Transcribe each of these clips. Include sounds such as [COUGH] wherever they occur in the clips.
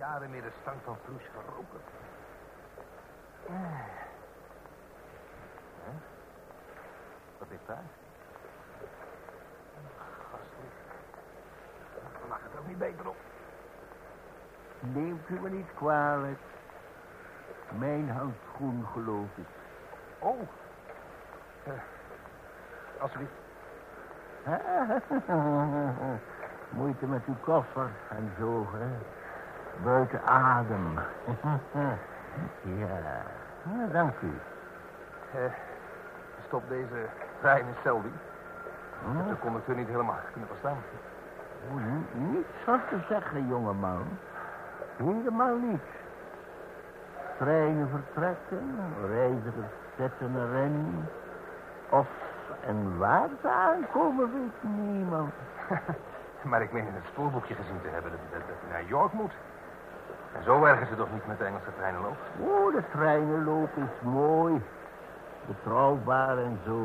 jaren meer de stank van vloes geroken. Eh. Hè? Wat is daar? Gastlief. Mag het ook niet beter op. Neemt u me niet kwalijk. Mijn handschoen, geloof ik. Oh. Uh, alsjeblieft. [LAUGHS] Moeite met uw koffer en zo, hè. Buiten adem. [LAUGHS] ja, nou, dank u. Uh, stop deze trein in Selby. Ik heb de conducteur niet helemaal kunnen verstaan. Niets wat te zeggen, jongeman. Helemaal niets. Treinen vertrekken, reizigers zetten. Of en waar ze aankomen, weet niemand. [LAUGHS] maar ik meen in het spoorboekje gezien te hebben dat, dat, dat naar York moet. Zo erg is het toch niet met de Engelse treinenloop? Oh, de treinenloop is mooi. Betrouwbaar en zo.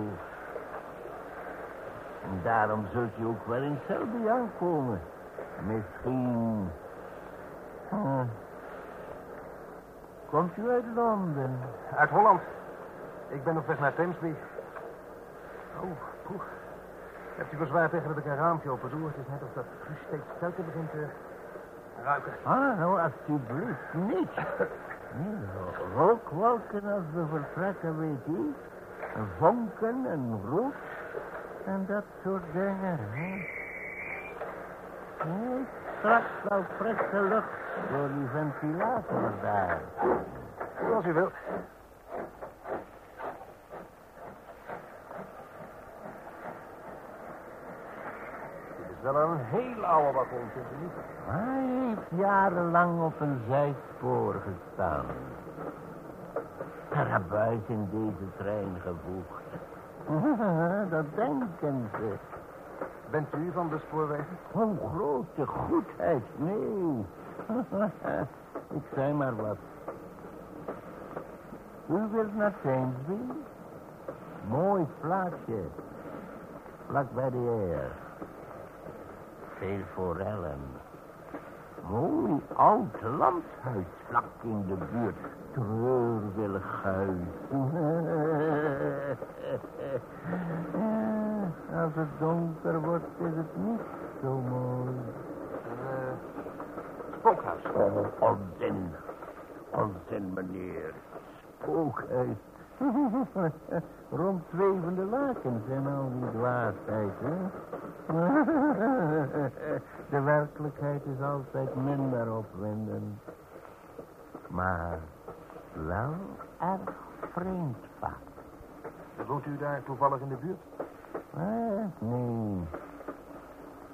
En daarom zult je ook wel in Selby aankomen. Misschien. Hm. Komt u uit Londen? Uit Holland. Ik ben op weg naar Thamesby. Oh, poeh. Hebt u bezwaar tegen dat ik een raampje open doe? Het is net of dat steeds sterker begint te ruiken. Ah, nou, alsjeblieft niet. Rookwolken als we vertrekken, weet u. Vonken en roet en dat soort dingen. Hè? Straks wel frisse lucht door die ventilator daar. Zoals u wil. Wel een heel oude wagon, u niet? Hij heeft jarenlang op een zijspoor gestaan. Karabuis in deze trein gevoegd. [LAUGHS] Dat denken ze. Bent u van de spoorwegen? Oh, grote goedheid, nee. [LAUGHS] Ik zei maar wat. U wilt naar Thamesby? Mooi plaatsje. Vlak bij de Air. Veel forellen. Mooi oud landhuis vlak in de buurt. Treurwillig huis. [LAUGHS] Als het donker wordt, is het niet zo mooi. Uh, spookhuis. Oh, onzin. Onzin, meneer. Spookhuis. [LAUGHS] Rondzwevende lakens en al die dwaasheid, hè? [LAUGHS] De werkelijkheid is altijd minder opwindend. Maar wel erg vreemd vaak. Woont u daar toevallig in de buurt? Eh, nee.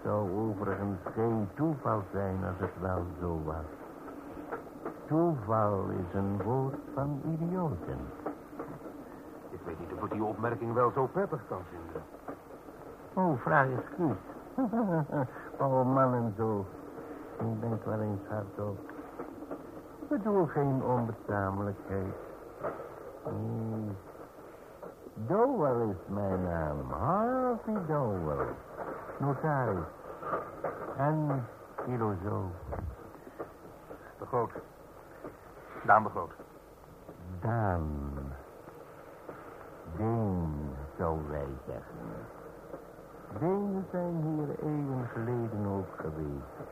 Zou overigens geen toeval zijn als het wel zo was. Toeval is een woord van idioten. Ik weet niet of ik die opmerking wel zo prettig kan vinden. Oh, vraag excuus. [LAUGHS] oh, man en zo. Ik denk wel eens hardop. Bedoel geen onbetamelijkheid. Nee. Dowell is mijn naam. Harvey Dowell. Notaris. En filosoof. De Groot. Daan de Groot. Daan. Deen, zouden wij zeggen. Denen zijn hier eeuwen geleden ook geweest.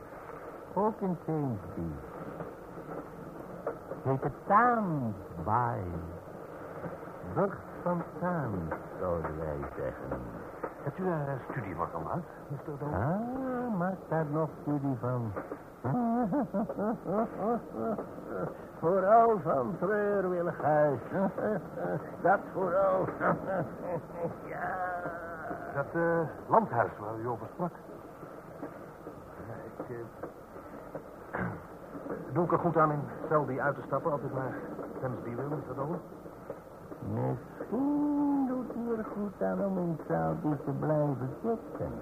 Ook in Thamesby. Heet het Taamsbaai. Brug van Taams, zouden wij zeggen. Hebt u daar studie van gemaakt, Mr. Doe? Ah, maak daar nog studie van. vooral van treurwillig huis. Dat vooral. ja. Dat uh, landhuis waar u over sprak. Ik, uh, doe ik er goed aan in Selby uit te stappen als ik naar Thamesby wil, Mr. Doe? Misschien doet u er goed aan om in Selby te blijven zitten.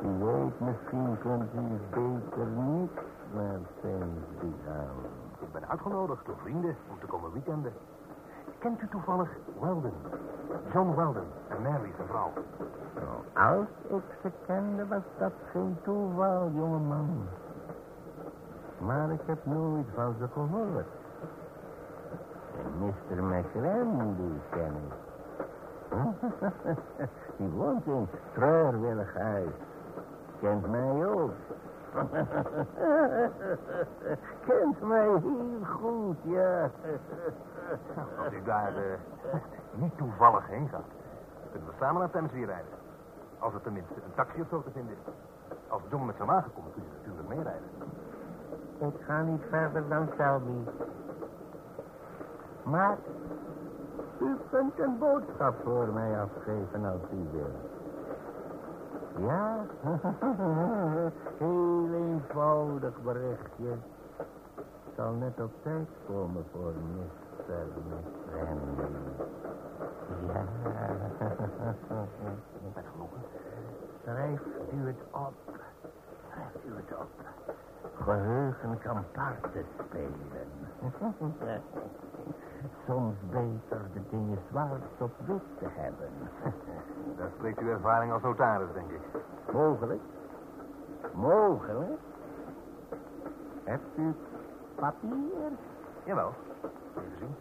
Wie weet, misschien kunt u beter niet naar gaan. Ik ben uitgenodigd door vrienden om te komen weekenden. Kent u toevallig Weldon? John Weldon en Mary, zijn vrouw. Nou, als ik ze kende, was dat geen toeval, jongeman. Maar ik heb nooit van ze gehoord. Mr. McLaren, die ken ik. die woont in treurwillig huis. Kent mij ook. [LAUGHS] Kent mij heel goed, ja. Als u daar eh, niet toevallig heen gaat, kunnen we samen naar Thames weer rijden. Als er tenminste een taxi of zo te vinden is. Als John met zijn wagen komt, kun je natuurlijk meerijden. Ik ga niet verder dan Selby. Maar u kunt een boodschap voor mij afgeven als u wil. Ja, [LAUGHS] heel eenvoudig berichtje. Zal net op tijd komen voor Mr. McFrandy. Ja. Schrijft u het op. Schrijft u het op. Geheugen kan parten spelen. [LAUGHS] Soms beter de dingen zwart op wit te hebben. [LAUGHS] Daar spreekt uw ervaring als notaris, denk ik. Mogelijk. Mogelijk. Hebt u papier? Jawel. Even zien.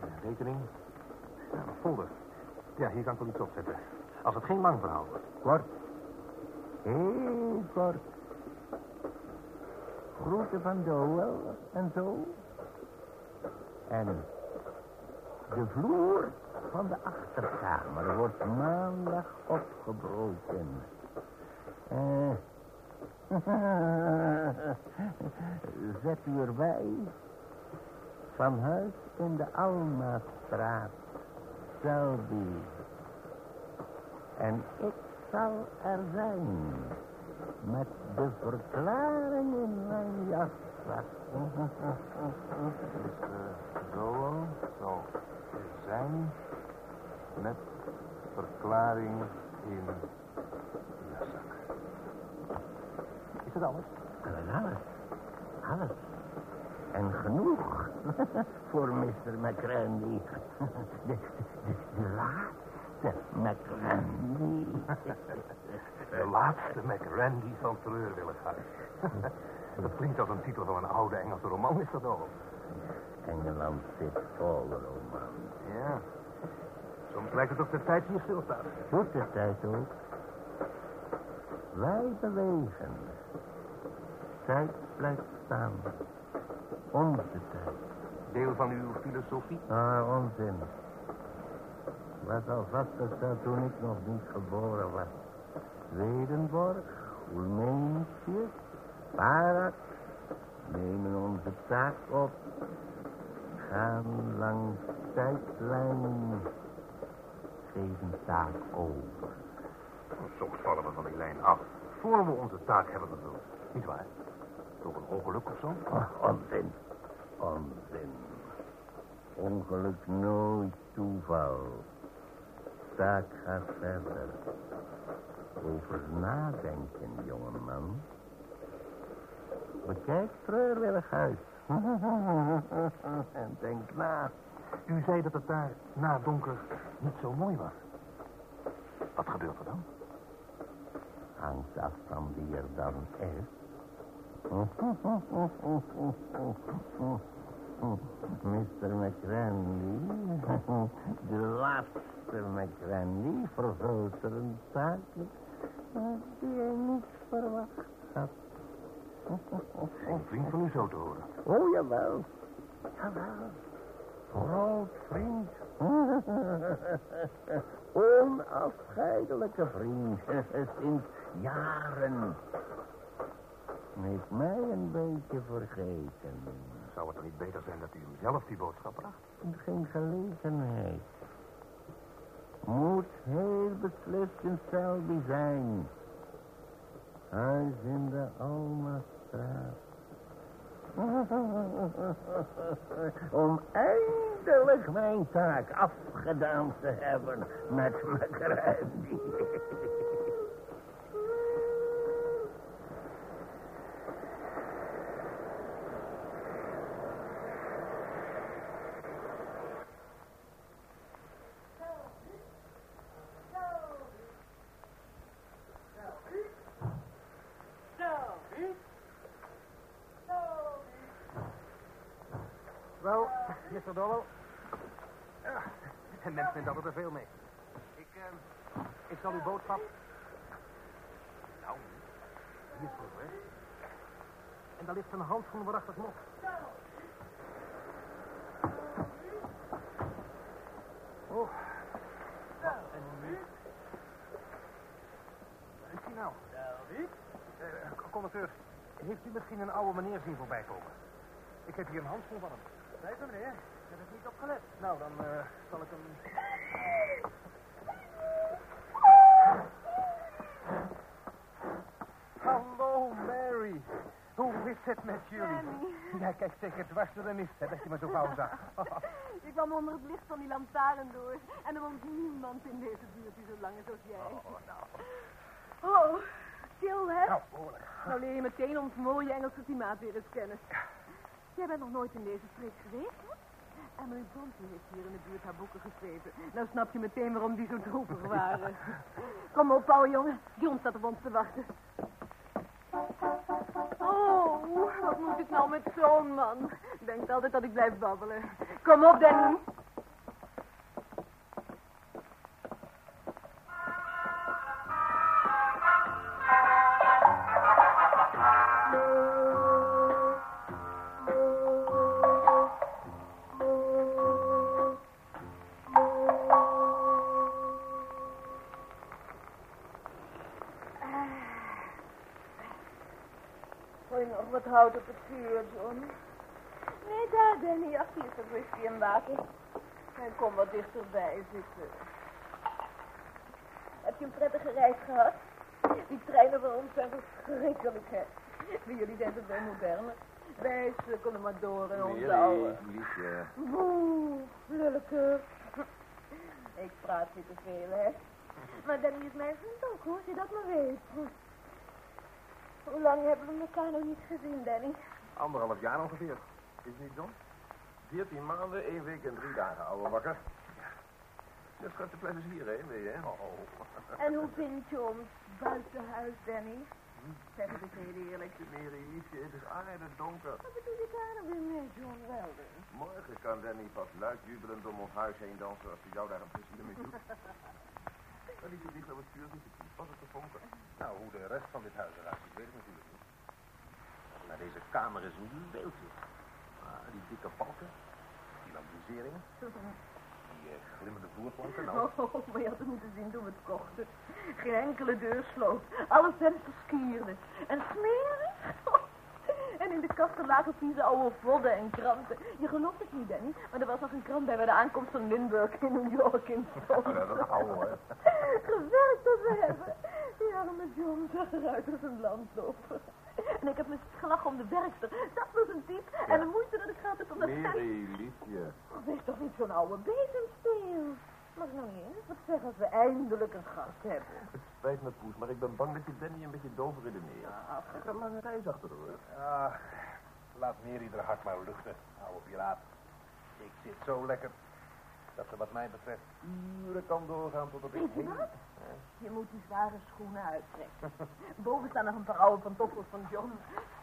Een rekening. Ja, een folder. Ja, hier kan ik wel iets opzetten. Als het geen lang verhaal wordt. Kort. Heel kort. Groeten van Doel en zo. En de vloer van de achterkamer wordt maandag opgebroken. Eh. [LAUGHS] Zet u erbij. Van huis in de Almastraat. Selby. En ik zal er zijn. Met de verklaring in mijn jaszak. Uh, Zoel zal er zijn met verklaring in de zak. Is dat alles? Alles. Alles. En genoeg [LAUGHS] voor Mr. McCrandy. [LAUGHS] De, de, de laatste McCrandy. [LAUGHS] De laatste McRandy van treurwilligheid. dat klinkt als een titel van een oude Engelse roman, is dat ook? Engeland zit vol romans. Ja. Soms lijkt het of de tijd hier stilstaat. Doet de tijd ook. Wij bewegen. Tijd blijft staan. Onze tijd. Deel van uw filosofie? Ah, onzin. Was al vastgesteld toen ik nog niet geboren was. Swedenborg, Ulmeentje, Parak nemen onze taak op. Gaan langs tijdlijn. Geven taak over. Soms vallen we van die lijn af. Voor we onze taak hebben vervuld. Niet waar? Door een ongeluk of zo? Oh, onzin. Onzin. Ongeluk nooit toeval. Taak gaat verder. Over nadenken, jongeman. Bekijk treurwillig uit. en [LAUGHS] denk na. U zei dat het daar na donker niet zo mooi was. Wat gebeurt er dan? Hangt af van wie er dan is. [LAUGHS] Mr. McRandy, [LAUGHS] de laatste McRandy, vervult er een taak die hij niet verwacht had. Een vriend van u zo te horen. Oh, jawel. Jawel. Groot vriend. [LAUGHS] Onafscheidelijke vriend. [LAUGHS] Sinds jaren. Heeft mij een beetje vergeten. Zou het dan niet beter zijn dat u hem zelf die boodschap bracht? Geen gelegenheid. Moet heel beslist in Selby zijn. Huis in de Almastraat. [LAUGHS] Om eindelijk mijn taak afgedaan te hebben met McGrandy. [LAUGHS] Mr. handschoen waarachtig nog. Oh. En nu? Is die nou? wie? Eh, conducteur, heeft u misschien een oude meneer zien voorbij komen? Ik heb hier een handschoen van hem. Blijf me, meneer. Ik heb het niet opgelet. Nou, dan eh, zal ik hem... Hallo, Mary. Hoe is het met jullie? Danny. Ja, kijk zeker dwars door de mist, hè, dat je me zo gauw zag. [LAUGHS] Ik kwam onder het licht van die lantaarn door. En er woont niemand in deze buurt die zo lang is als jij. Oh, nou. Oh, stil hè? Nou, behoorlijk. Nou leer je meteen ons mooie Engelse klimaat weer eens kennen. Jij bent nog nooit in deze streek geweest, hè? Emily Bronte heeft hier in de buurt haar boeken geschreven. Nou snap je meteen waarom die zo droevig waren. [LAUGHS] Kom op, ouwe jongen. John staat op ons te wachten. Wat moet ik nou met zo'n man? Denkt altijd dat ik blijf babbelen. Kom op, Danny. Hout op het vuur, John. Nee, daar, Danny. Ach, hier is het whisky en water. En kom wat dichterbij zitten. Heb je een prettige reis gehad? Die treinen van ons zijn verschrikkelijk, hè. Bij jullie zijn ze veel moderner. Wij sukkelen maar door in onze oude... liefje. Boe, lulke. Ik praat je te veel, hè. Maar Danny is mijn vriend ook, hoor. Je dat maar weet. Hoe lang hebben we elkaar nog niet gezien, Danny? Anderhalf jaar ongeveer. Is het niet, John? Veertien maanden, één week en drie dagen, ouwe wakker. Ja, schat, de plek is hierheen, weet je, hè? Oh. En hoe vind je ons buitenhuis, Danny? Zeg het eens heel eerlijk. Nee, liefje, het is aardig donker. Wat bedoel je daar nou weer mee, John Weldon? Morgen kan Danny pas luid jubelend om ons huis heen dansen als hij jou daar een plezier mee doet. [LAUGHS] En die zit niet op het vuur zitten, op de vonken. Nou, hoe de rest van dit huis eruit ziet, weet ik natuurlijk niet. Maar deze kamer is een juweeltje. Ah, die dikke balken, die lambriseringen, die eh, glimmende vloerplanken. Nou, [LAUGHS] Oh, maar je had het moeten zien toen we het kochten. Geen enkele deur sloot. Alle vensters skierden. En smerig. [LAUGHS] En in de kasten lagen vieze oude vodden en kranten. Je gelooft het niet, Danny, maar er was nog een krant bij bij de aankomst van Lindbergh in New York in stond. Ja, dat is ouwe, hè. Gewerkt dat we hebben. Die arme John zag eruit als een landloper. En ik heb me gelachen om de werkster. Dat was een type. En de moeite dat ik heb om dat Mary, liefje. Wees toch niet zo'n oude bezemsteel. Mag nou niet eens wat zeggen als we eindelijk een gast hebben? Spijt me, Poes, maar ik ben bang dat je Danny een beetje doof redeneert. Hij heeft een lange reis achter de rug. ah, laat Mary haar hart maar luchten, oude piraat. Ik zit zo lekker dat ze wat mij betreft uren kan doorgaan tot op ik Weet je heen. wat? Je moet die zware schoenen uittrekken. Boven staan nog een paar oude pantoffels van John.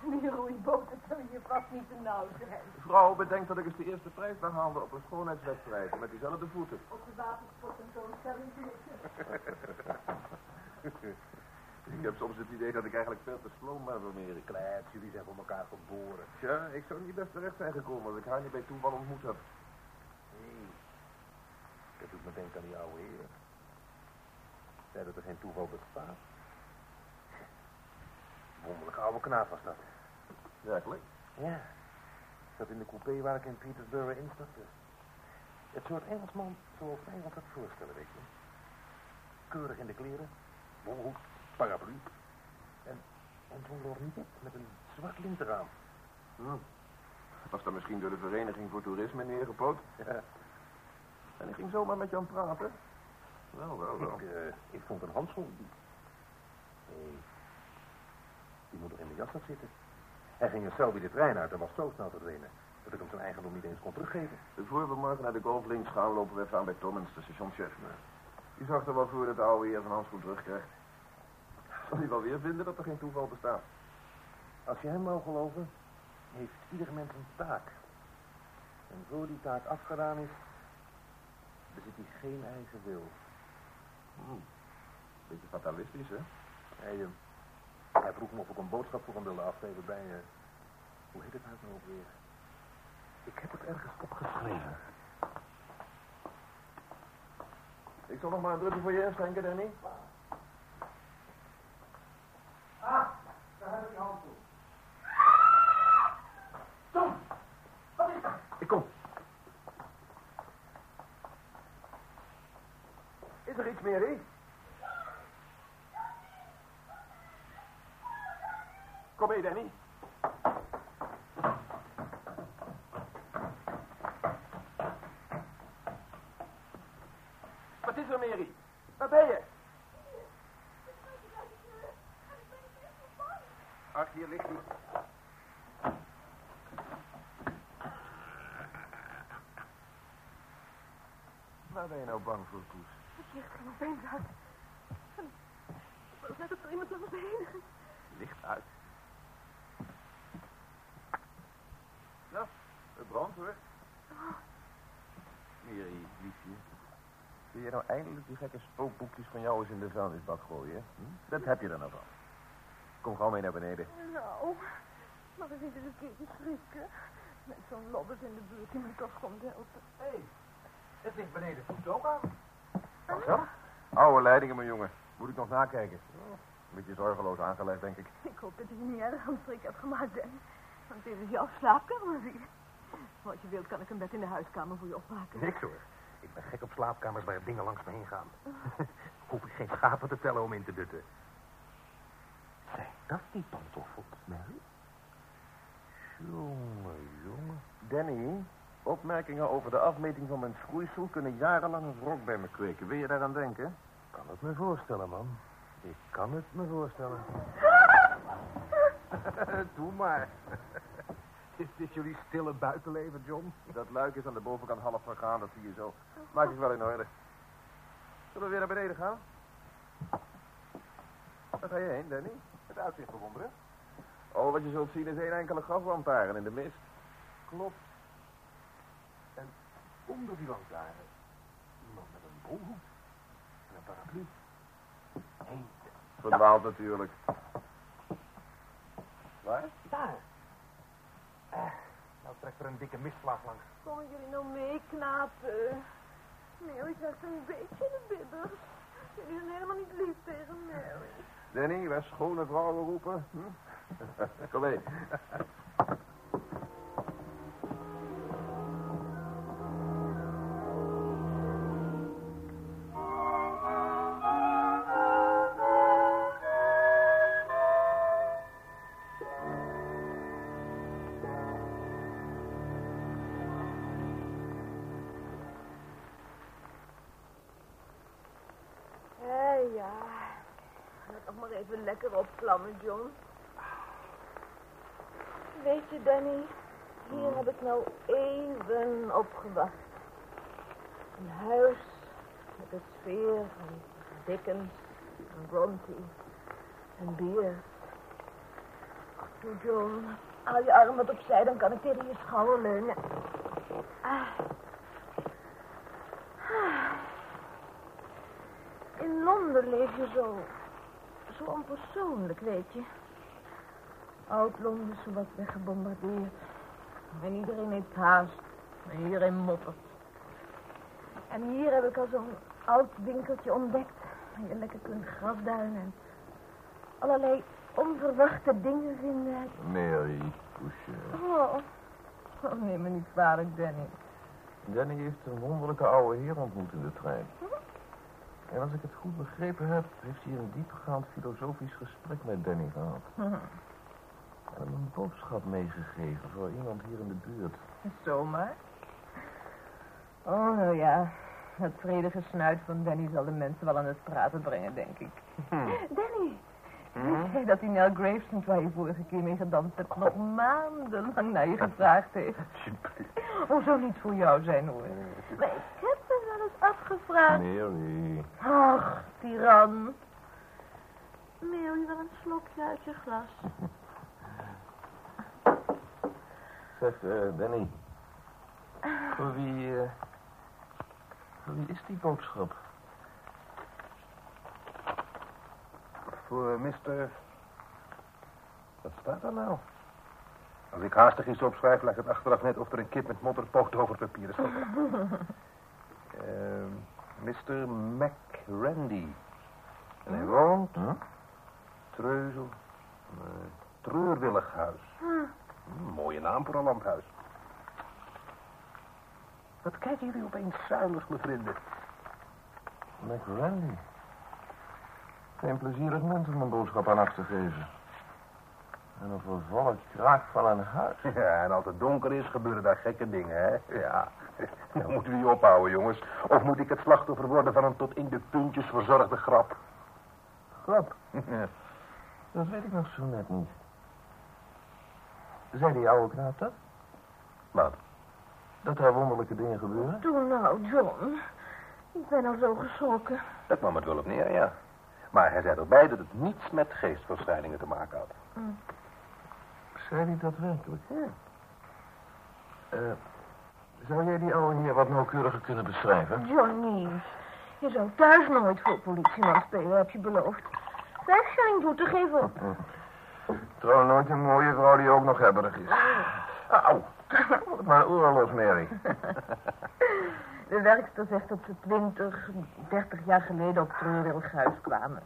Die roeiboten zullen je vast niet te nauw zijn. Vrouw, bedenk dat ik eens de eerste prijs behaalde op een schoonheidswedstrijd met diezelfde voeten. Op de watersport en zo'n stelling [LAUGHS] [LAUGHS] Ik heb soms het idee dat ik eigenlijk veel te sloom ben voor. Klets, jullie zijn voor elkaar geboren. Tja, ik zou niet best terecht zijn gekomen als ik haar niet bij toeval ontmoet heb. Nee, dat doet me denken aan die oude heer. Zei dat er geen toeval bestaat. Wonderlijke oude knaap was dat. Werkelijk? Ja. Zat in de coupé waar ik in Petersburg instapte. Het soort Engelsman zoals wij ons dat voorstellen, weet je. Keurig in de kleren, bolhoed, paraplu. En, en toen loop niet met een zwart lint eraan. Hm. Was dat misschien door de Vereniging voor Toerisme neergepoot? Ja, En ik ging zomaar met je aan het praten. Wel, wel, wel. ik, eh, ik vond een handschoen. Nee, die moet er in de jas zitten. Hij ging er zelf weer de trein uit en was zo snel verdwenen dat ik hem zijn eigendom niet eens kon teruggeven. Voor we morgen naar de golflinks gaan, lopen we even aan bij Tommens, de stationchef. Die zorgt er wel voor dat de oude heer van handschoen terugkrijgt. Zal hij wel weer vinden dat er geen toeval bestaat? Als je hem mag geloven, heeft ieder mens een taak. En voor die taak afgedaan is, bezit hij geen eigen wil. Hm. Beetje fatalistisch, hè? Hij, eh, hij vroeg me of ik een boodschap voor hem wilde afgeven bij... eh, hoe heet het nou ook weer? Ik heb het ergens opgeschreven. Ik zal nog maar een drukje voor je inschenken, Danny. Ah, daar heb ik je hand toe. Ik kom. Is er iets meer, hè? Kom mee, Danny. Wat is er, Mary? Waar ben je? Ach, hier ligt hij. Waar ben je nou bang voor, Koes? Het licht ging opeens uit. En Het was net of er iemand langs me heen ging. Licht uit. Nou, het brandt hoor. Mary, liefje. Wil je nou eindelijk die gekke spookboekjes van jou eens in de vuilnisbak gooien? Hm? Dat heb je dan nog wel. Kom gewoon mee naar beneden. Nou, mag ik niet eens een keertje schrikken? Met zo'n lobbes in de buurt die me toch komt helpen. Hé, hey, het ligt beneden voet ook aan. Wat zo? Oude leidingen, mijn jongen. Moet ik nog nakijken. Een beetje zorgeloos aangelegd, denk ik. Ik hoop dat hij je niet erg aan het schrik hebt gemaakt, Ben. Want dit is jouw slaapkamer, zie je. Als je wilt, kan ik een bed in de huiskamer voor je opmaken. Niks hoor. Ik ben gek op slaapkamers waar dingen langs me heen gaan. [LAUGHS] Hoef ik geen schapen te tellen om in te dutten. Zijn dat die pantoffels, Mary? Jongen, jongen. Danny, opmerkingen over de afmeting van mijn schoeisel kunnen jarenlang een wrok bij me kweken. Wil je daaraan denken? Kan het me voorstellen, man. Ik kan het me voorstellen. [LAUGHS] Doe maar. [LAUGHS] Is dit jullie stille buitenleven, John? Dat luik is aan de bovenkant half vergaan, dat zie je zo. Maak ik wel in orde. Zullen we weer naar beneden gaan? Waar ga je heen, Danny? Het uitzicht bewonderen. Oh, wat je zult zien is één enkele gaslantaarn in de mist. Klopt. Onder die lantaarn iemand met een bolhoed en een paraplu. Heen. Verdwaald natuurlijk. Waar? Daar. Eh, nou trekt er een dikke mistvlaag langs. Komen jullie nou mee, knapen? Mary krijgt een beetje de bibbers. Jullie zijn helemaal niet lief tegen Mary. Danny, waar schone vrouwen roepen. Hm? [LAUGHS] Kom mee. Even lekker opklammen, John. Weet je, Danny, hier heb ik nou even opgewacht. Een huis met de sfeer van Dickens en Bronte en bier. Doe, John, haal je arm wat opzij, dan kan ik tegen je schouder leunen. Ah. Ah. In Londen leef je zo... zo onpersoonlijk, weet je. Oud-Londen is zowat weggebombardeerd. En iedereen heeft haast. En iedereen moppert. En hier heb ik al zo'n oud winkeltje ontdekt. Waar je lekker kunt grasduinen en allerlei onverwachte dingen vinden. Mary, poesje. Oh, oh neem me niet kwalijk, Danny. Danny heeft een wonderlijke oude heer ontmoet in de trein. En als ik het goed begrepen heb, heeft hij een diepgaand filosofisch gesprek met Danny gehad. En hem een boodschap meegegeven voor iemand hier in de buurt. Zomaar? Oh, nou ja. Het vredige snuit van Danny zal de mensen wel aan het praten brengen, denk ik. Danny, weet jij dat die Nell Gravesend, waar je vorige keer mee gedanst hebt, nog maandenlang naar je gevraagd heeft? Oh, zou niet voor jou zijn, hoor. Maar ik heb afgevraagd. Mary. Ach, tiran. Mary, wel een slokje uit je glas. [LAUGHS] Zeg, eh, Danny. Voor wie, eh, voor wie is die boodschap? Voor Mr... Wat staat er nou? Als ik haastig iets opschrijf, lijkt het achteraf net of er een kip met modderpoot over het papier is gegaan. Ehm, Mr. McRandy. En hij woont... Hm? Treuzel. Nee, Treurwillig huis. Hm, mooie naam voor een landhuis. Wat kijken jullie opeens zuinig, mijn vrienden? McRandy. Geen plezierig mens om een boodschap aan af te geven. En een vervallen kraak van een huis. Ja, en als het donker is, gebeuren daar gekke dingen, hè? Ja. Dan [LAUGHS] moeten we je ophouden, jongens. Of moet ik het slachtoffer worden van een tot in de puntjes verzorgde grap? Grap. [LAUGHS] Dat weet ik nog zo net niet. Zei die oude knaap dat? Wat? Dat er wonderlijke dingen gebeuren? Doe nou, John. Ik ben al zo geschrokken. Daar kwam het wel op neer, ja. Maar hij zei erbij dat het niets met geestverschijningen te maken had. Zei hij dat werkelijk? Eh, zou jij die oude heer wat nauwkeuriger kunnen beschrijven? Johnny, je zou thuis nooit voor politieman spelen, heb je beloofd. Vijf shilling boete geven. [LAUGHS] Trouw nooit een mooie vrouw die ook nog hebberig is. Auw. Wat [LAUGHS] mijn oren los, Mary. [LAUGHS] De werkster zegt dat ze 20, 30 jaar geleden op Treurwillig huis kwamen.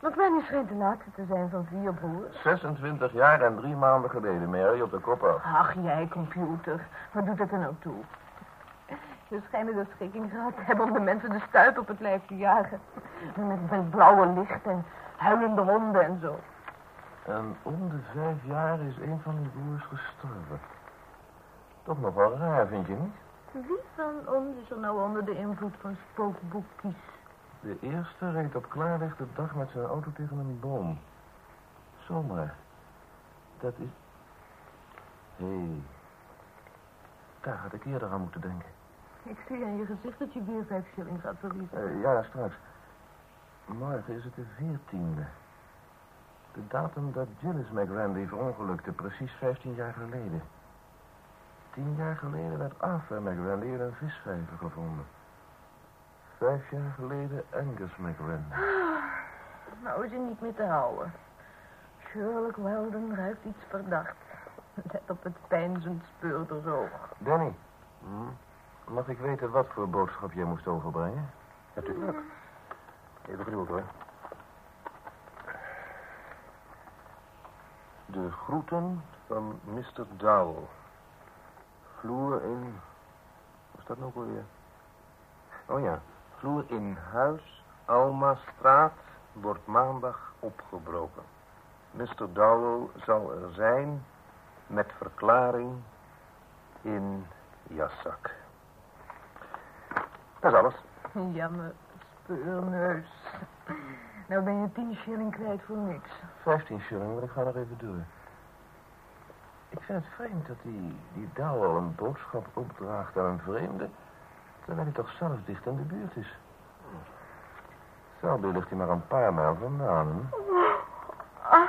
Want Manny schijnt de laatste te zijn van vier broers. 26 jaar en drie maanden geleden, Mary, op de kop af. Ach, jij, computer. Wat doet het er nou toe? We schijnen de schikking gehad te hebben om de mensen de stuit op het lijf te jagen. Met, met blauwe licht en huilende honden en zo. En om de vijf jaar is een van die broers gestorven. Toch nog wel raar, vind je niet? Wie van ons is er nou onder de invloed van spookboekjes? De eerste reed op klaarlichte dag met zijn auto tegen een boom. Zomaar. Dat is... Hé. Hey. Daar had ik eerder aan moeten denken. Ik zie aan je gezicht dat je weer vijf shilling gaat verliezen. Eh, ja, straks. Morgen is het de veertiende. De datum dat Gillis McRandy verongelukte, precies 15 jaar geleden. Tien jaar geleden werd Arthur McRandy in een visvijver gevonden. Vijf jaar geleden Angus McRandy. Nou is hij niet meer te houden. Sherlock Weldon ruikt iets verdacht. Let op het pijnzend speurdersoog. Danny, mag ik weten wat voor boodschap jij moest overbrengen? Natuurlijk. Even geduld, hoor. De groeten van Mr. Dowell. Vloer in... Wat is dat nou alweer? Oh ja. Vloer in huis, Alma-straat, wordt maandag opgebroken. Mr. Dowell zal er zijn met verklaring in jaszak. Dat is alles. Jammer, speurneus. Nou ben je tien shilling kwijt voor niks. 15 shilling, maar ik ga nog even door. Ik vind het vreemd dat die, die Dowell een boodschap opdraagt aan een vreemde... terwijl hij toch zelf dicht in de buurt is. Selby ligt hij maar een paar mijl vandaan. hè? Ah,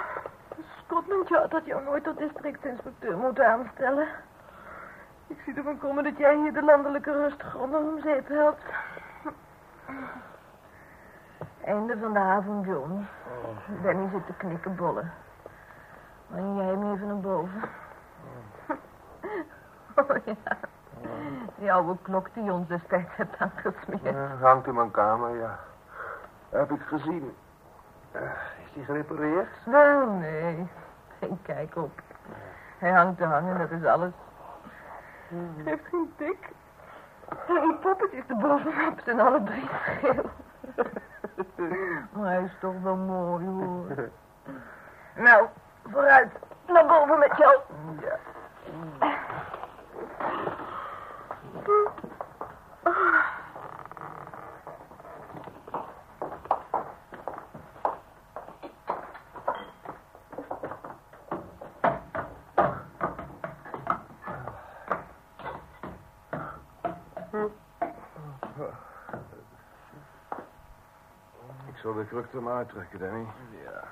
Scotland Yard had jou nooit tot districtinspecteur moeten aanstellen. Ik zie ervan komen dat jij hier de landelijke rustgronden om zeep helpt. Einde van de avond, John. Danny zit te knikkenbollen. Breng jij hem even naar boven. Oh [LAUGHS] ja. Die oude klok die je ons destijds hebt aangesmeerd. Ja, hangt in mijn kamer, ja. Heb ik gezien. Eh, is die gerepareerd? Wel, nee. Geen kijk op. Hij hangt te hangen, dat is alles. Hij heeft geen tik. En die poppetjes erbovenop zijn alle drie geel. Maar hij is toch wel mooi, hoor. [LAUGHS] Nou, vooruit. Naar boven met jou. Ja. Zal de kruk er maar uittrekken, Danny. Ja.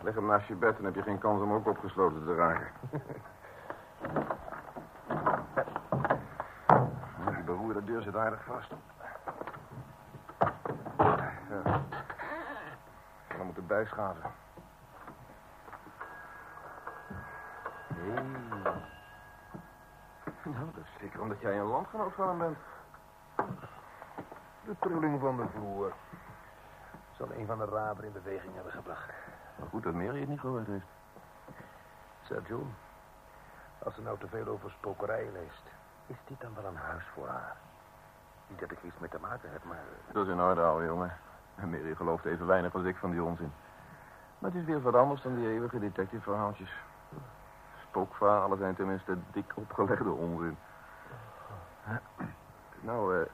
Leg hem naast je bed, dan heb je geen kans om ook opgesloten te raken. [LAUGHS] broer, de deur zit aardig vast. Ja. Dan moeten bijschaven. Hé. Nou, dat is zeker omdat jij een landgenoot van hem bent. De trilling van de vloer. Een van de raven in beweging hebben gebracht. Maar goed dat Mary het niet gehoord heeft. Sir John, als ze nou te veel over spokerijen leest, is dit dan wel een huis voor haar? Niet dat ik iets mee te maken heb, maar... Dat is in orde, ouwe jongen. En Mary gelooft even weinig als ik van die onzin. Maar het is weer wat anders dan die eeuwige detective-verhaaltjes. Spookverhalen zijn tenminste dik opgelegde onzin. Nou, eh,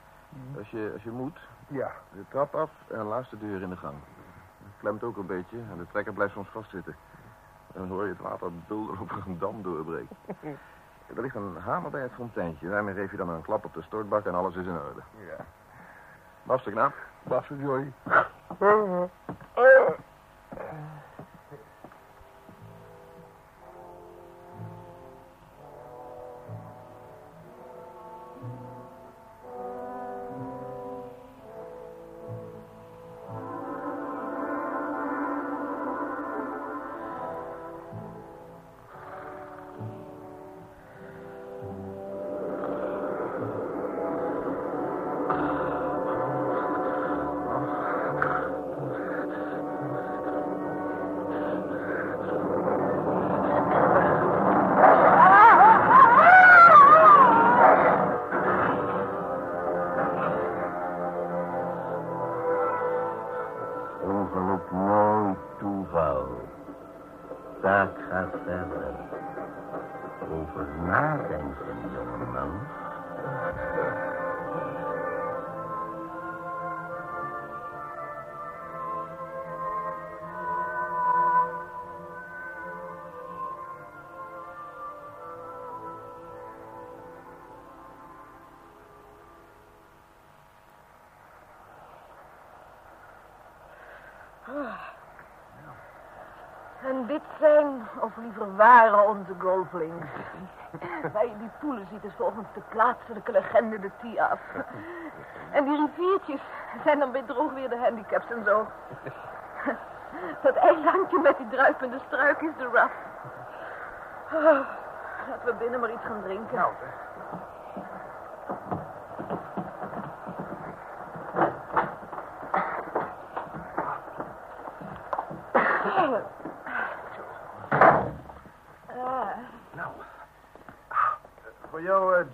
als, je, als je moet, Ja, de trap af en laatste deur in de gang. Het klemt ook een beetje en de trekker blijft soms vastzitten. En dan hoor je het water bulder op een dam doorbreken. [LAUGHS] Er ligt een hamer bij het fonteintje. Daarmee geef je dan een klap op de stortbak en alles is in orde. ja. Bas de knaap. Basse Joy. [LAUGHS] of liever waren, onze golflings. Waar je die poelen ziet is volgens de plaatselijke legende de Tiaf. En die riviertjes zijn dan beter ook weer de handicaps en zo. Dat eilandje met die druipende struik is de Ruff. Oh, laten we binnen maar iets gaan drinken. Nou, Ah, Nou. Voor jou eh,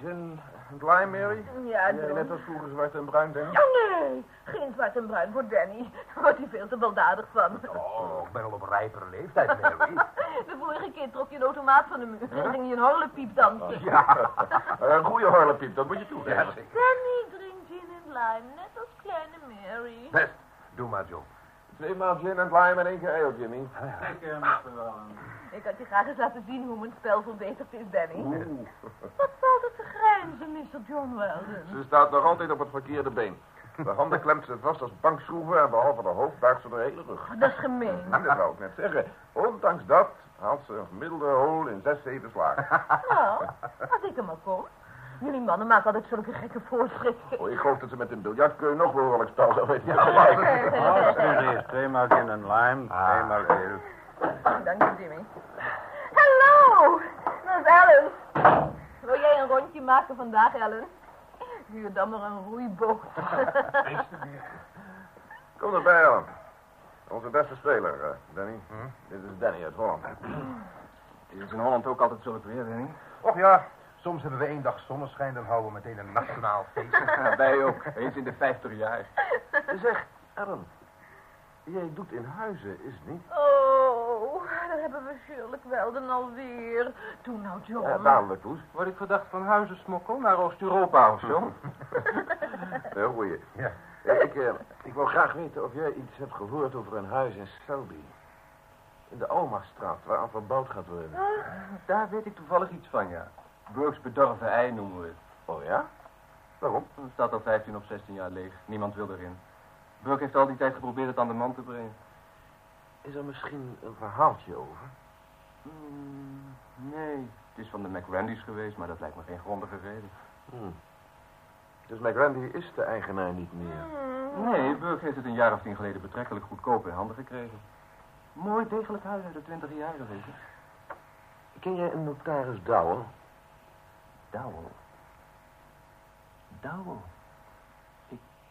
lime, Mary? ja, Jij net als vroeger zwart en bruin, denk ik? Oh nee, geen zwart en bruin voor Danny. Daar wordt hij veel te baldadig van. Oh, ik ben al op rijpere leeftijd, Mary. [LAUGHS] De vorige keer trok je een automaat van de muur en ging je een horlepiep dansen. Ja, [LAUGHS] een goede horlepiep, dat moet je toegeven. Ja. Danny drinkt gin en lime, net als kleine Mary. Best. Doe maar, John. Twee maal gin en lime en één keer ale, Jimmy. Ik had je graag eens laten zien hoe mijn spel verbeterd is, Danny. Oeh. [LAUGHS] Wat valt het te grijnzen, Mr. John Weldon? Ze staat nog altijd op het verkeerde been. De handen klemt ze vast als bankschroeven en behalve de hoofd buigt ze de hele rug. Dat is gemeen. En [LAUGHS] dat wou ik net zeggen. Ondanks dat haalt ze een gemiddelde hol in zes, zeven slagen. [LAUGHS] Nou, als ik er maar kom. Jullie mannen maken altijd zulke gekke voorschriften. Oh, ik geloof dat ze met een biljartkeu nog behoorlijk spel zou weten. Alsjeblieft, tweemaal gin en lime, tweemaal ale. Dank je, Jimmy. Hallo, dat is Ellen. Wil jij een rondje maken vandaag, Ellen? Huur dan maar een roeiboot. [LAUGHS] Kom erbij, Alan. Onze beste speler, eh, Danny. Dit is Danny uit Holland. [CLEARS THROAT] Is het in Holland ook altijd zulk weer, Danny? Och ja, soms hebben we één dag zonneschijn, dan houden we meteen een nationaal feest. [LAUGHS] Wij ook, eens in de 50 jaar. Zeg, Alan. Jij doet in huizen, is het niet? Oh, daar hebben we Shirley Weldon alweer. Toen nou, John. Ja, dadelijk, Poes. Word ik verdacht van huizensmokkel naar Oost-Europa of zo? [LAUGHS] Heel goeie. Ja. Ja, ik, eh, ik wil graag weten of jij iets hebt gehoord over een huis in Selby. In de Almastraat, waar aan verbouwd gaat worden. Daar weet ik toevallig iets van, ja. Burks bedorven ei noemen we het. Oh ja? Waarom? Het staat al 15 of 16 jaar leeg. Niemand wil erin. Burke heeft al die tijd geprobeerd het aan de man te brengen. Is er misschien een verhaaltje over? Hmm, nee, het is van de McRandy's geweest, maar dat lijkt me geen grondige reden. Hm. Dus McRandy is de eigenaar niet meer. Nee, Burke heeft het een jaar of tien geleden betrekkelijk goedkoop in handen gekregen. Mooi degelijk huis uit de twintig jaren, weet je. Ken jij een notaris Douwen? Douwel. Douwel.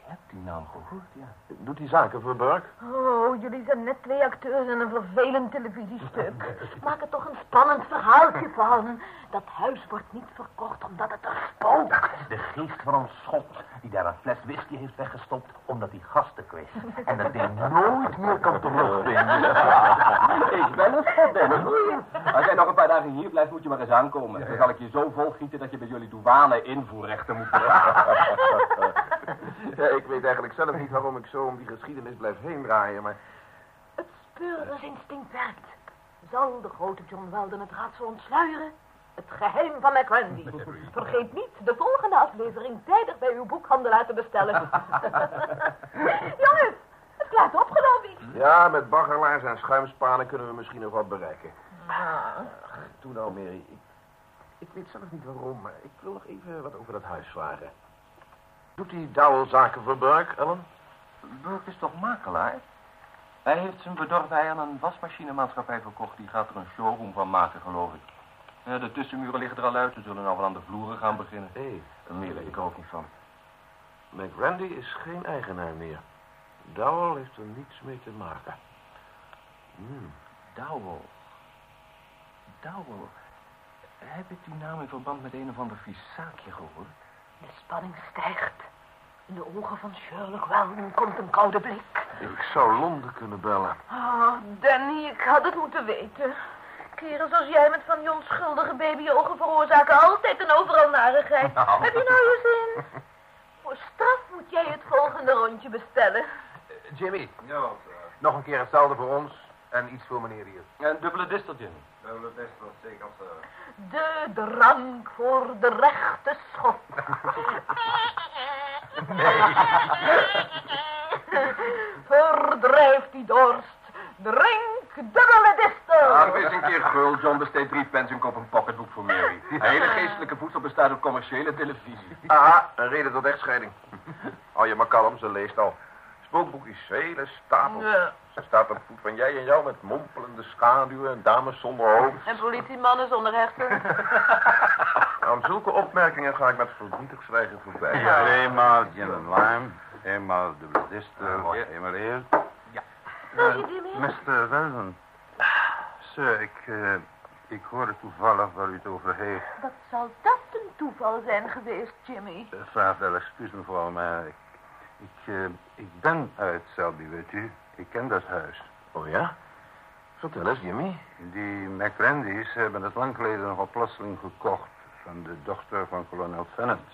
Heb die naam gehoord, ja. Doet hij zaken voor Burke? Oh, jullie zijn net twee acteurs in een vervelend televisiestuk. [LAUGHS] Maak er toch een spannend verhaaltje van. Dat huis wordt niet verkocht omdat het er spookt. De geest van een schot die daar een fles whisky heeft weggestopt omdat hij gasten kwist. En dat ding nooit meer kan terugvinden. [LAUGHS] Ik ben een schot, Dennis. Als jij nog een paar dagen hier blijft, moet je maar eens aankomen. Dan zal ik je zo volgieten dat je bij jullie douane invoerrechten moet [LAUGHS] Ja, ik weet eigenlijk zelf niet waarom ik zo om die geschiedenis blijf heen draaien, maar... Het speurdersinstinct werkt. Zal de grote John Weldon het raadsel ontsluieren? Het geheim van McRandy. [LAUGHS] Vergeet niet de volgende aflevering tijdig bij uw boekhandelaar te bestellen. [LAUGHS] Jongens, het klaart op geloof ik. Ja, met baggelaars en schuimspanen kunnen we misschien nog wat bereiken. Toen nou, Mary. Ik, ik weet zelf niet waarom, maar ik wil nog even wat over dat huis vragen. Doet die Dowell zaken voor Burke, Ellen? Burke is toch makelaar? Hij heeft zijn bedorven ei aan een wasmachinemaatschappij verkocht. Die gaat er een showroom van maken, geloof ik. Ja, de tussenmuren liggen er al uit. Ze zullen nou wel aan de vloeren gaan beginnen. Hé, Meer weet ik ook niet van. McRandy is geen eigenaar meer. Dowell heeft er niets mee te maken. Hmm. Douwel. Douwel. Heb ik die naam in verband met een of ander vies zaakje gehoord? De spanning stijgt. In de ogen van Sherlock Weldon komt een koude blik. Ik zou Londen kunnen bellen. Oh, Danny, ik had het moeten weten. Kerels als jij met van die onschuldige babyogen veroorzaken altijd en overal narigheid. Nou. Heb je nou je zin? Voor straf moet jij het volgende rondje bestellen. Jimmy, Ja, wat? nog een keer hetzelfde voor ons en iets voor meneer hier. Een dubbele distel, het best wel zeker als... De drank voor de rechte schot. Verdrijf die dorst. Drink dubbele distel. Ach, wees een keer gul. John besteedt drie pence en koopt een pocketboek voor Mary. Hele geestelijke voedsel bestaat op commerciële televisie. Aha, een reden tot echtscheiding. Hou je maar kalm, ze leest al. Spookboekjes, hele stapels. Ja. Ze staat op voet van jij en jou met mompelende schaduwen en dames zonder hoofd. En politiemannen zonder hechten. Aan [LAUGHS] zulke opmerkingen ga ik met verdrietig zwijgen voorbij. Ja, eenmaal gin en lime, eenmaal de distel, eenmaal heel. Dag je, Jimmy. Mr. Weldon. Sir, ik, eh, ik hoorde toevallig waar u het over heeft. Wat zal dat een toeval zijn geweest, Jimmy? Uh, vraag wel excuus mevrouw, maar ik, ik, eh, ik ben uit Selby, weet u. Ik ken dat huis. Oh ja? Vertel eens, Jimmy. Die McRandy's hebben het lang geleden nogal plotseling gekocht van de dochter van kolonel Tennant.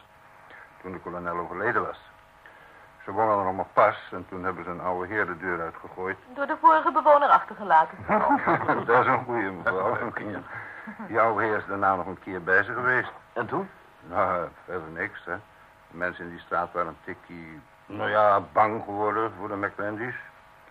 Toen de kolonel overleden was. Ze wonen er nog maar pas en toen hebben ze een oude heer de deur uitgegooid. Door de vorige bewoner achtergelaten. [LAUGHS] dat is een goeie mevrouw. Die oude heer is daarna nog een keer bij ze geweest. En toen? Nou, verder niks, hè. De mensen in die straat waren een tikkie, nou ja, bang geworden voor de McRandy's.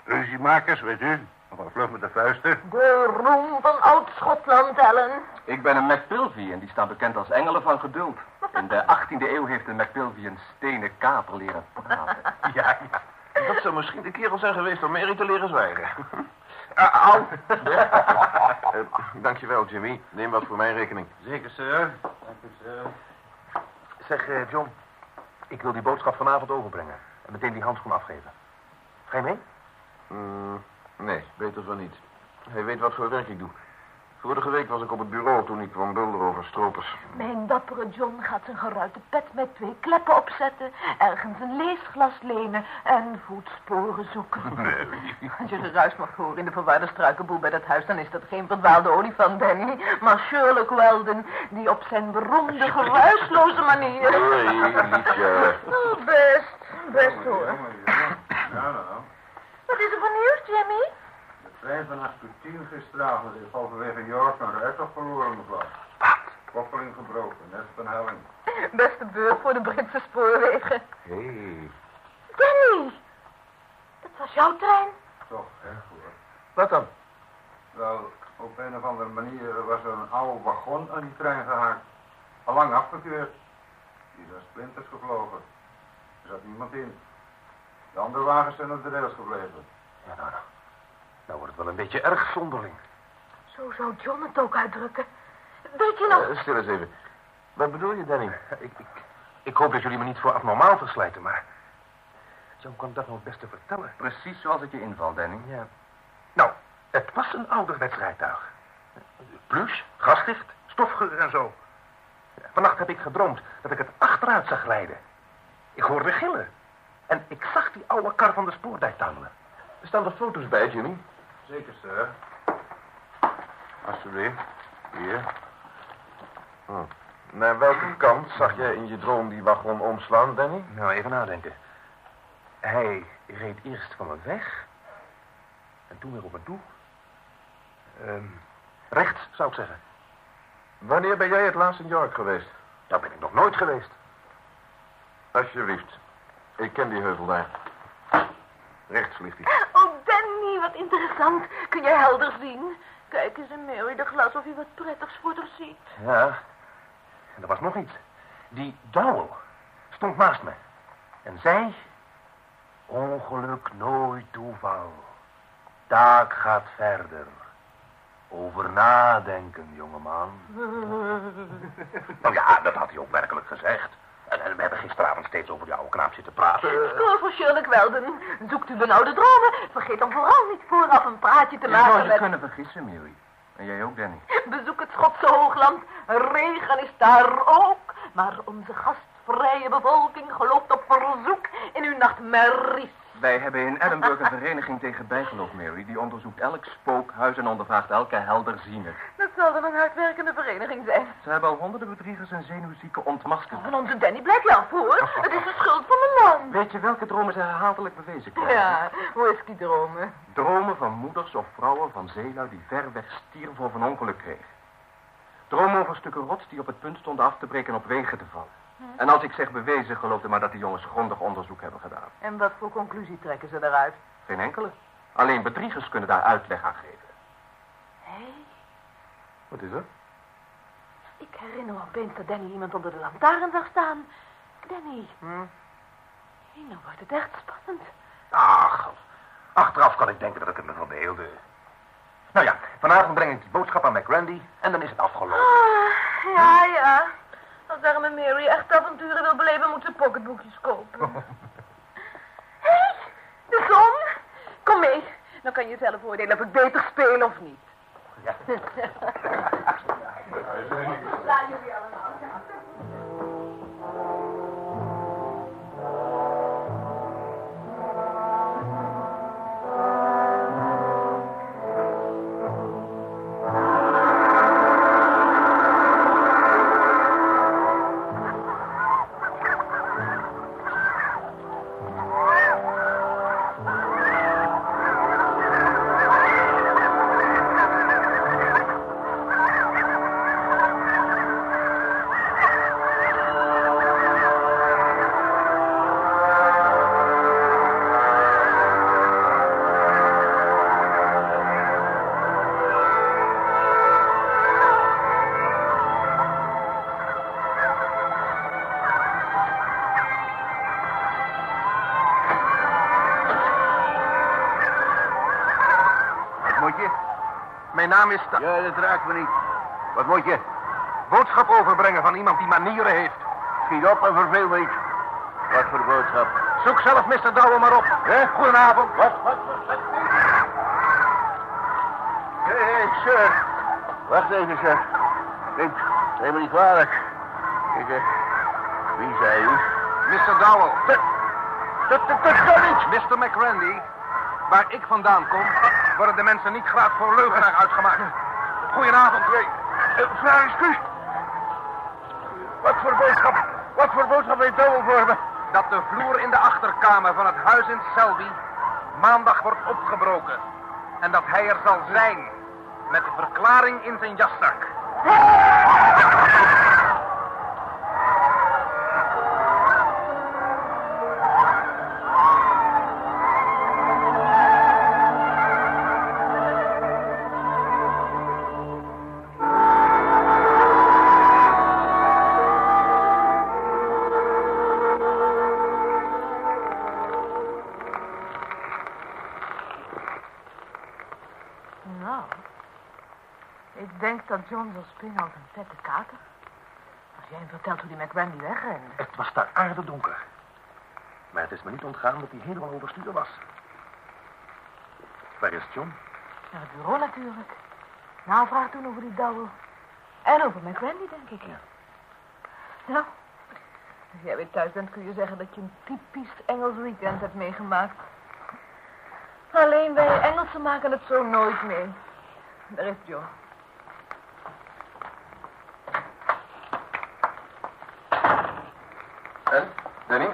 Ruziemakers, weet u. Nogal vlug met de vuisten. De roem van Oud-Schotland, Ellen. Ik ben een McPilvy en die staat bekend als engelen van geduld. In de 18e eeuw heeft een McPilvy een stenen kaper leren praten. [LAUGHS] Ja, ja. Dat zou misschien de kerel zijn geweest om Mary te leren zwijgen. [LAUGHS] Ah, au! Eh, dankjewel, Jimmy. Neem wat voor mijn rekening. Zeker, sir. Dank u, sir. Zeg, eh, John, ik wil die boodschap vanavond overbrengen. En meteen die handschoen afgeven. Ga je mee? Mm, nee, beter van niet. Hij weet wat voor werk ik doe. Vorige week was ik op het bureau toen ik kwam bulder over stropers. Mijn dappere John gaat zijn geruite pet met twee kleppen opzetten, ergens een leesglas lenen en voetsporen zoeken. [LAUGHS] Als je geruis mag horen in de verwarde struikenboel bij dat huis, dan is dat geen verdwaalde olifant, Danny, maar Sherlock Weldon, die op zijn beroemde geruisloze manier... Nee, liefje. [LAUGHS] Oh, best, best hoor. Ja, nou. Wat is er voor nieuws, Jimmy? De trein van 8 uur 10 gisteravond is halverwege York naar de uittocht verloren, mevrouw. Koppeling gebroken, net van helling. Beste beurt voor de Britse spoorwegen. Hé, hey, Danny! Dat was jouw trein. Toch, echt hoor. wat dan? Wel, op een of andere manier was er een oude wagon aan die trein gehaakt. Allang afgekeurd. Die zijn splinters gevlogen. Er zat niemand in. De andere wagens zijn op de rails gebleven. Ja, nou, nou. Nou wordt het wel een beetje erg zonderling. Zo zou John het ook uitdrukken. Weet je nog... Eh, stil eens even. Wat bedoel je, Danny? [LAUGHS] Ik, ik, ik hoop dat jullie me niet voor abnormaal verslijten, maar... Zo kan ik dat nou het beste vertellen. Precies zoals het je invalt, Danny. Ja. Nou, het was een ouderwets rijtuig. Plush, gasdicht, stofgeur en zo. Vannacht heb ik gedroomd dat ik het achteruit zag rijden. Ik hoorde gillen. En ik zag die oude kar van de spoordijk tuimelen. Er staan er foto's bij, Jimmy. Zeker, sir. Alsjeblieft. Hier. Hm. Naar welke kant zag jij in je droom die wagon omslaan, Danny? Nou, even nadenken. Hij reed eerst van me weg. En toen weer op me toe. Ehm, rechts, zou ik zeggen. Wanneer ben jij het laatst in York geweest? Daar ben ik nog nooit geweest. Alsjeblieft. Ik ken die heuvel daar. Rechts ligt hij. Oh, Danny, wat interessant. Kun je helder zien? Kijk eens in Mary de glas of je wat prettigs voor haar ziet. Ja. En er was nog iets. Die Dowell stond naast me. En zei... Ongeluk nooit toeval. Taak gaat verder. Over nadenken, jongeman. nou [LAUGHS] ja, dat had hij ook werkelijk gezegd. En, en we hebben gisteravond steeds over die oude knaap zitten praten. Voor Shirley Weldon. Zoekt u benauwde dromen. Vergeet dan vooral niet vooraf een praatje te Je zou maken je met... kunnen vergissen, Mary. En jij ook, Danny. Bezoek het Schotse hoogland. Regen is daar ook. Maar onze gastvrije bevolking gelooft op verzoek in uw nachtmerries. Wij hebben in Edinburgh een vereniging tegen bijgeloof, Mary. Die onderzoekt elk spookhuis en ondervraagt elke helderziener. Zal dan een hardwerkende vereniging zijn. Ze hebben al honderden bedriegers en zenuwzieken ontmaskerd. Van onze Danny blijkt wel voor. Het is de schuld van de man. Weet je welke dromen ze herhaaldelijk bewezen krijgen? Ja, whisky-dromen. Dromen van moeders of vrouwen van zeelui die ver weg stierven of een ongeluk kregen. Dromen over stukken rots die op het punt stonden af te breken en op wegen te vallen. En als ik zeg bewezen, geloof er maar dat die jongens grondig onderzoek hebben gedaan. En wat voor conclusie trekken ze daaruit? Geen enkele. Alleen bedriegers kunnen daar uitleg aan geven. Hé, Wat is er? ik herinner me opeens dat Danny iemand onder de lantaarn zag staan. Danny. Hm? Hé, nou wordt het echt spannend. Ach, achteraf kan ik denken dat ik het me verbeelde. Nou ja, vanavond breng ik die boodschap aan McRandy en dan is het afgelopen. Ah, ja, ja. Als arme Mary echt avonturen wil beleven, moet ze pocketboekjes kopen. Hé, [LAUGHS] hey, de zon. Kom mee. Dan kan je zelf oordelen of ik beter speel of niet. Ja. Laat jullie naam is... Ta- Ja, dat raakt me niet. Wat moet je? Boodschap overbrengen van iemand die manieren heeft. Schiet op en verveel me niet. Wat voor boodschap? Zoek zelf Mr. Douwe maar op. Hè? Goedenavond. Wat, wat, wat? Hé, hé, sir. Wacht even, sir. Neem, neem me niet kwalijk. Ik, eh, wie zei u? Mr. Douwe. Dat, dat, dat, dat kan niet. Mr. McRandy. Waar ik vandaan kom, worden de mensen niet graag voor leugenaar uitgemaakt. Goedenavond. Nee, uh, vraag excuus. Wat voor boodschap? Wat voor boodschap heeft Douwe voor me? Dat de vloer in de achterkamer van het huis in Selby maandag wordt opgebroken. En dat hij er zal zijn. Met de verklaring in zijn jaszak. John zal spinnen als een vette kater. Als jij hem vertelt hoe hij met Randy wegrende. Het was daar aardedonker. Maar het is me niet ontgaan dat hij helemaal overstuur was. Waar is John? Naar het bureau natuurlijk. Navraag doen over die douwe. En over McRandy, denk ik. Ja. Nou, als jij weer thuis bent kun je zeggen dat je een typisch Engels weekend hebt meegemaakt. Alleen wij Engelsen maken het zo nooit mee. Daar is John. En, Danny?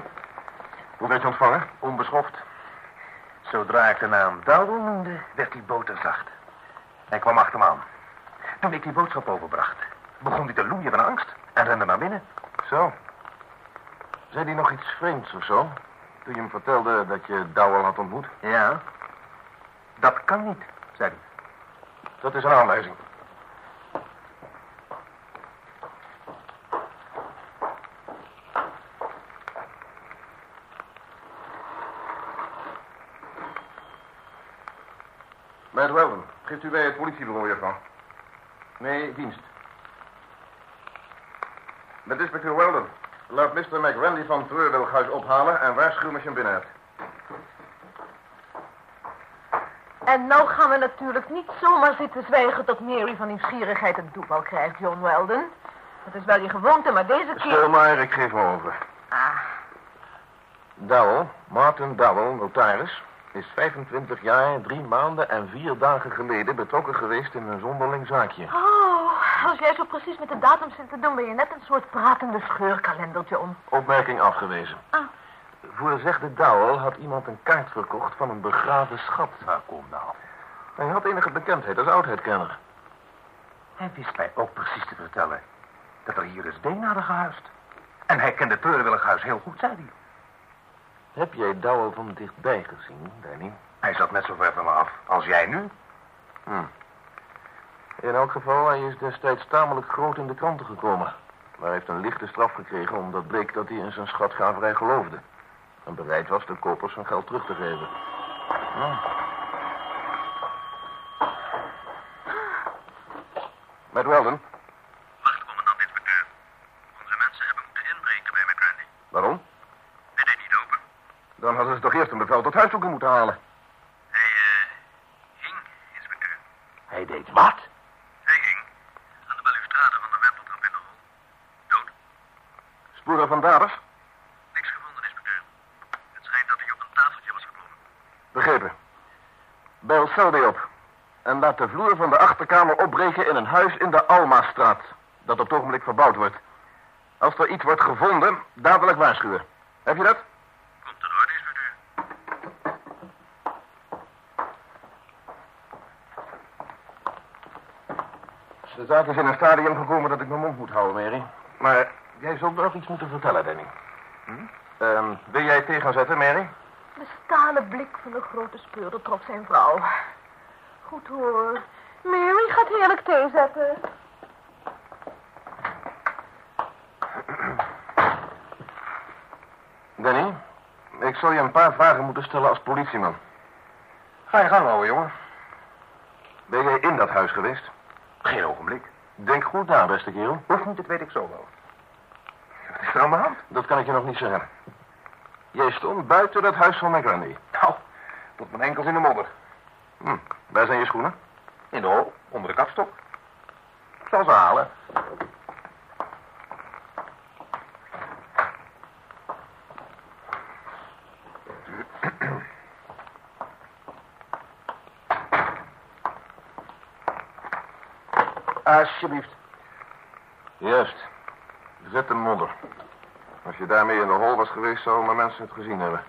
Hoe werd je ontvangen? Onbeschoft. Zodra ik de naam Douwe noemde, werd hij boterzacht. Hij kwam achter me aan. Toen ik die boodschap overbracht, begon hij te loeien van angst en rende naar binnen. Zo. Zei hij nog iets vreemds of zo? Toen je hem vertelde dat je Douwel had ontmoet? Ja. Dat kan niet, zei hij. Dat is een aanwijzing. Geeft u bij het politiebureau hiervan? Nee, dienst. Met inspecteur Weldon. Laat Mr. McRandy van Treurwilghuis ophalen en waarschuw als je hem binnen hebt. En nou gaan we natuurlijk niet zomaar zitten zwijgen tot Mary van nieuwsgierigheid een toeval krijgt, John Weldon. Dat is wel je gewoonte, maar deze keer... Stil maar, ik geef me over. Ah, Dowell, Martin Dowell, notaris, is 25 jaar, drie maanden en vier dagen geleden betrokken geweest in een zonderling zaakje. Oh, als jij zo precies met de datum zit te doen, ben je net een soort pratende scheurkalender, John. Opmerking afgewezen. Ah. Voorzegde Dowell had iemand een kaart verkocht van een begraven schat. Nou, kom nou. Hij had enige bekendheid als oudheidkenner. Hij wist mij ook precies te vertellen dat er hier is Deen hadden gehuisd. En hij kende Treurwillighuis heel goed, zei hij. Heb jij Dowell van dichtbij gezien, Danny? Hij zat net zo ver van me af als jij nu. Hm. In elk geval, hij is destijds tamelijk groot in de kranten gekomen. Maar hij heeft een lichte straf gekregen omdat bleek dat hij in zijn schatgaverij geloofde. En bereid was de kopers zijn geld terug te geven. Nou. Met Weldon. Wacht, commandant inspecteur. Onze mensen hebben moeten inbreken bij McRandy. Waarom? Hij deed niet open. Dan hadden ze toch eerst een bevel tot huiszoeking moeten halen. Hij, eh, hing, inspecteur. Hij deed wat? Hij hing aan de balustrade van de wenteltrap in de hol. Dood. Sporen van daders? Niks gevonden, inspecteur. Het schijnt dat hij op een tafeltje was geklommen. Begrepen. Bel Selby op. En laat de vloer van de achterkamer opbreken in een huis in de Alma-straat. Dat op het ogenblik verbouwd wordt. Als er iets wordt gevonden, dadelijk waarschuwen. Heb je dat? Komt in orde, inspecteur. De zaak is in een stadium gekomen dat ik mijn mond moet houden, Mary. Maar jij zult me nog iets moeten vertellen, Danny. Hm? Ehm, wil jij tegenzetten, Mary? De stalen blik van de grote speurder trof zijn vrouw. Goed hoor. Mary gaat heerlijk thee zetten. [CLEARS THROAT] Danny, ik zal je een paar vragen moeten stellen als politieman. Ga je gang, ouwe jongen. Ben jij in dat huis geweest? Geen ogenblik. Denk goed na, beste kerel. Hoeft niet, dat weet ik zo wel. Wat is er aan de hand? Dat kan ik je nog niet zeggen. Jij stond buiten dat huis van McRandy. Nou, tot mijn enkels in de modder. Hm, waar zijn je schoenen? In de hol, onder de kapstok. Ik zal ze halen. Alsjeblieft. Juist. Zet de modder. Als je daarmee in de hol was geweest, zouden mijn mensen het gezien hebben.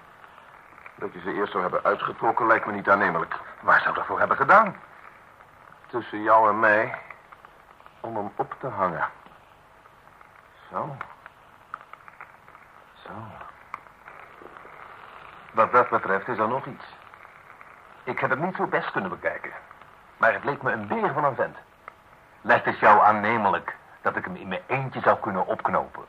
Dat je ze eerst zou hebben uitgetrokken, lijkt me niet aannemelijk. Waar zou dat voor hebben gedaan? Tussen jou en mij, om hem op te hangen. Zo. Zo. Wat dat betreft is er nog iets. Ik heb het niet zo best kunnen bekijken. Maar het leek me een beer van een vent. Lijkt het jou aannemelijk dat ik hem in mijn eentje zou kunnen opknopen?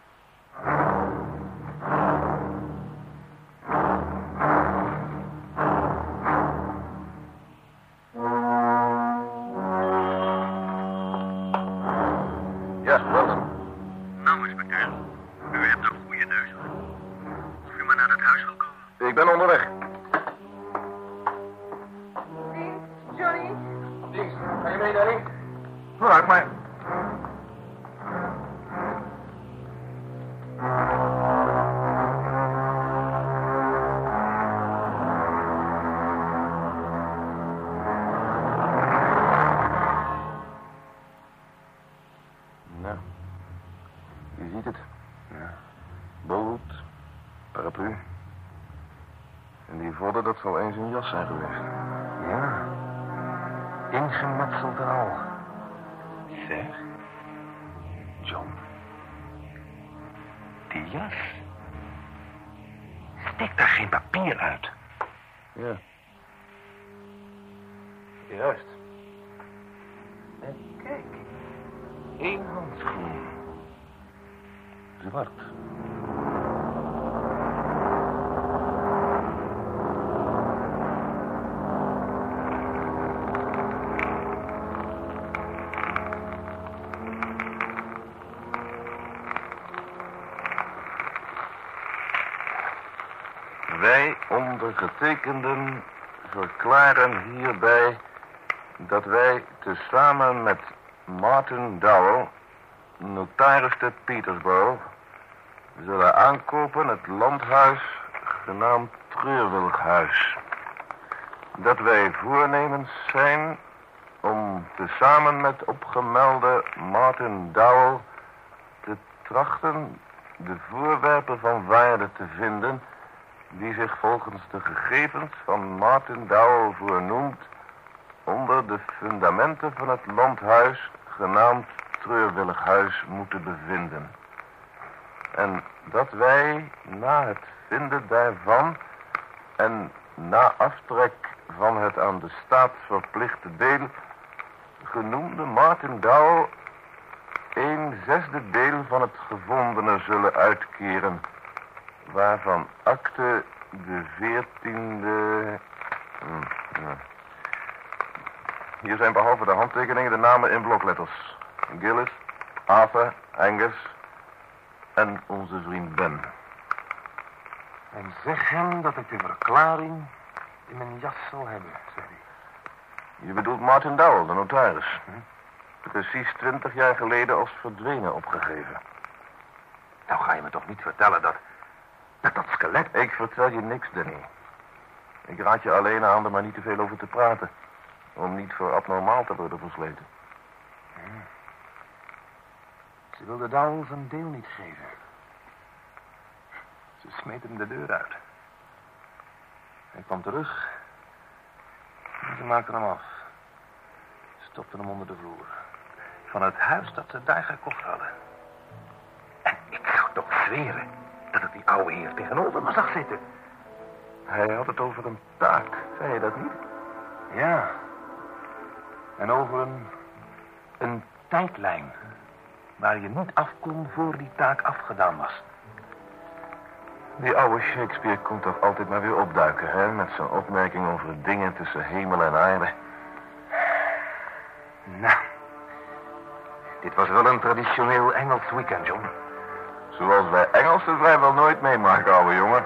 Eens een jas zijn geweest. Ja. Ingemetseld en al. Zeg. John. Die jas. Steekt daar geen papier uit? Ja. Juist. En kijk. Eén handschoen. Zwart. Ondergetekenden verklaren hierbij dat wij tezamen met Martin Dowell, notaris te Petersburg, zullen aankopen het landhuis genaamd Treurwilghuis. Dat wij voornemens zijn om tezamen met opgemelde Martin Dowell te trachten de voorwerpen van waarde te vinden die zich volgens de gegevens van Martin Dowell voornoemt onder de fundamenten van het landhuis genaamd Treurwillighuis moeten bevinden. En dat wij na het vinden daarvan en na aftrek van het aan de staat verplichte deel genoemde Martin Dowell een zesde deel van het gevondene zullen uitkeren, waarvan akte de veertiende... Hm, ja. Hier zijn behalve de handtekeningen de namen in blokletters. Gillis, Arthur, Angus en onze vriend Ben. En zeg hem dat ik de verklaring in mijn jas zal hebben, zei hij. Je bedoelt Martin Dowell, de notaris. Precies twintig jaar geleden als verdwenen opgegeven. Nou ga je me toch niet vertellen dat... dat dat skelet... Ik vertel je niks, Danny. Ik raad je alleen aan er maar niet te veel over te praten. Om niet voor abnormaal te worden versleten. Ze wilde Dowell zijn deel niet geven. Ze smeet hem de deur uit. Hij kwam terug. En ze maakten hem af. Stopten hem onder de vloer. Van het huis dat ze daar gekocht hadden. En ik zou toch zweren dat het die oude heer tegenover me zag zitten. Hij had het over een taak, zei je dat niet? Ja. En over een, een tijdlijn. Waar je niet af kon voor die taak afgedaan was. Die oude Shakespeare komt toch altijd maar weer opduiken, hè? Met zijn opmerking over dingen tussen hemel en aarde. Nou. Dit was wel een traditioneel Engels weekend, John. Zoals wij Engelsen vrijwel nooit meemaken, ouwe jongen.